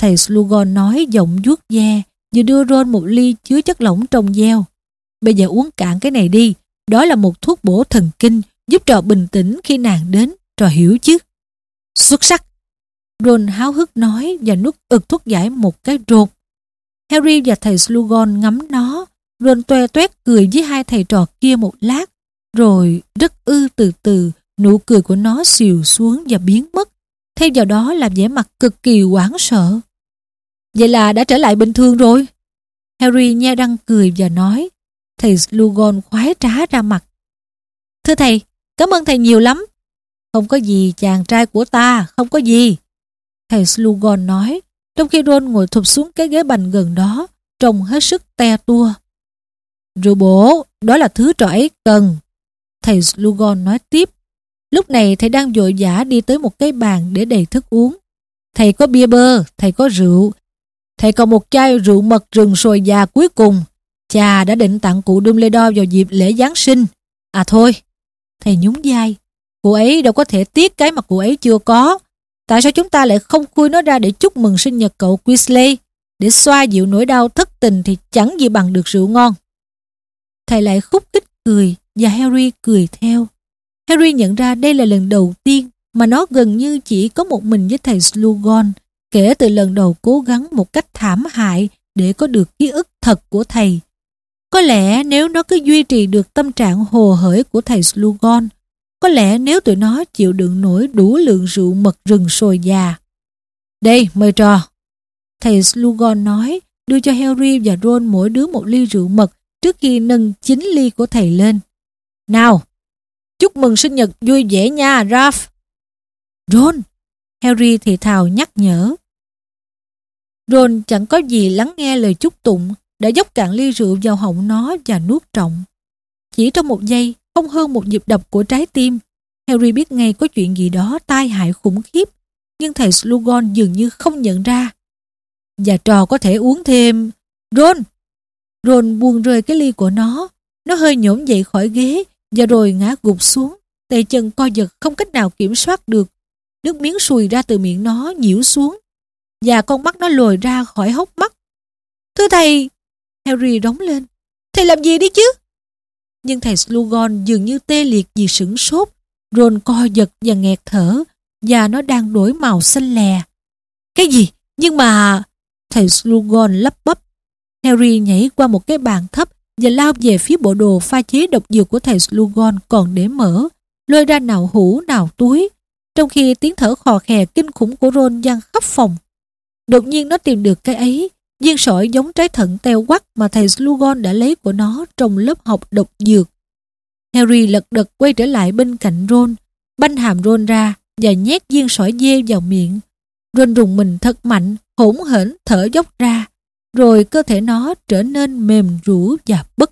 Thầy Slughorn nói giọng vuốt ve, vừa đưa Ron một ly chứa chất lỏng trong gieo. Bây giờ uống cạn cái này đi, đó là một thuốc bổ thần kinh giúp trò bình tĩnh khi nàng đến, trò hiểu chứ. Xuất sắc. Ron háo hức nói và nuốt ực thuốc giải một cái rột. Harry và thầy Slughorn ngắm nó, Ron toe toét cười với hai thầy trò kia một lát, rồi rất ư từ từ, nụ cười của nó xìu xuống và biến mất. Theo vào đó là vẻ mặt cực kỳ hoảng sợ. Vậy là đã trở lại bình thường rồi. Harry nhe răng cười và nói, thầy Slughorn khoái trá ra mặt. Thưa thầy, cảm ơn thầy nhiều lắm. Không có gì chàng trai của ta, không có gì. Thầy Slughorn nói, trong khi Ron ngồi thụp xuống cái ghế bành gần đó, trông hết sức te tua. Rượu bổ, đó là thứ trò ấy cần. Thầy Slughorn nói tiếp. Lúc này thầy đang vội vã đi tới một cái bàn để đầy thức uống. Thầy có bia bơ, thầy có rượu. Thầy còn một chai rượu mật rừng sồi già cuối cùng. Cha đã định tặng cụ Dumbledore vào dịp lễ Giáng sinh. À thôi, Thầy nhún vai. Cô ấy đâu có thể tiếc cái mà cô ấy chưa có. Tại sao chúng ta lại không khui nó ra để chúc mừng sinh nhật cậu Weasley? Để xoa dịu nỗi đau thất tình thì chẳng gì bằng được rượu ngon. Thầy lại khúc khích cười và Harry cười theo. Harry nhận ra đây là lần đầu tiên mà nó gần như chỉ có một mình với thầy Slughorn kể từ lần đầu cố gắng một cách thảm hại để có được ký ức thật của thầy. Có lẽ nếu nó cứ duy trì được tâm trạng hồ hởi của thầy Slughorn, có lẽ nếu tụi nó chịu đựng nổi đủ lượng rượu mật rừng sồi già. Đây, mời trò. Thầy Slughorn nói, đưa cho Harry và Ron mỗi đứa một ly rượu mật trước khi nâng chính ly của thầy lên. Nào, chúc mừng sinh nhật vui vẻ nha, Ralph. Ron, Harry thì thào nhắc nhở. Ron chẳng có gì lắng nghe lời chúc tụng, đã dốc cạn ly rượu vào họng nó và nuốt trọng. Chỉ trong một giây, không hơn một nhịp đập của trái tim, Harry biết ngay có chuyện gì đó tai hại khủng khiếp, nhưng thầy Slughorn dường như không nhận ra. Và trò có thể uống thêm. Ron! Ron buông rơi cái ly của nó, nó hơi nhổm dậy khỏi ghế và rồi ngã gục xuống, tay chân co giật không cách nào kiểm soát được. Nước miếng sùi ra từ miệng nó nhiễu xuống và con mắt nó lồi ra khỏi hốc mắt. Thưa thầy, Harry đóng lên. Thầy làm gì đi chứ? Nhưng thầy Slughorn dường như tê liệt vì sửng sốt. Ron co giật và nghẹt thở và nó đang đổi màu xanh lè. Cái gì? Nhưng mà... Thầy Slughorn lắp bắp. Harry nhảy qua một cái bàn thấp và lao về phía bộ đồ pha chế độc dược của thầy Slughorn còn để mở, lôi ra nào hũ nào túi, trong khi tiếng thở khò khè kinh khủng của Ron vang khắp phòng. Đột nhiên nó tìm được cái ấy, viên sỏi giống trái thận teo quắc mà thầy Slughorn đã lấy của nó trong lớp học độc dược. Harry lật đật quay trở lại bên cạnh Ron, banh hàm Ron ra và nhét viên sỏi dê vào miệng. Ron rùng mình thật mạnh, hỗn hển thở dốc ra, rồi cơ thể nó trở nên mềm rũ và bất.